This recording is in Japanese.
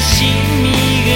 しみが